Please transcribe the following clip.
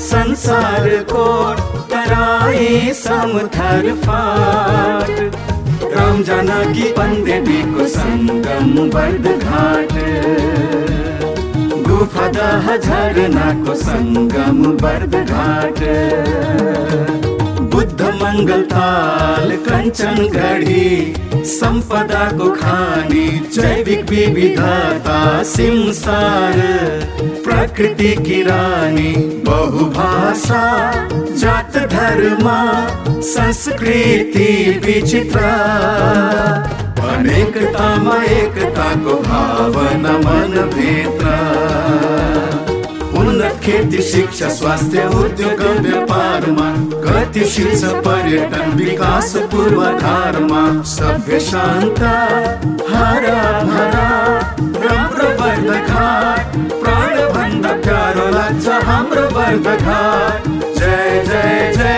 संसारको तराई समथर फाट। राम जाना की जानकी पन्देवीको सङ्गम बर्द घाट गुफा दह झरनाको सङ्गम बर्द घाट बुद्ध मङ्गल ताल कंचन घड़ी, संपदा को खानी जैविक विविधता सिमसार प्रकृति किरानी बहुभाषा, जात धर्म, संस्कृति विचित्र। अनेकतामा एकताको भावना मन भित्र। उन्नत खेती, शिक्षा, स्वास्थ्य, उद्योग व्यापारमा गतिशील पर्यटन विकास पूर्वाधारमा सभ्य शान्त बधाई जय जय जय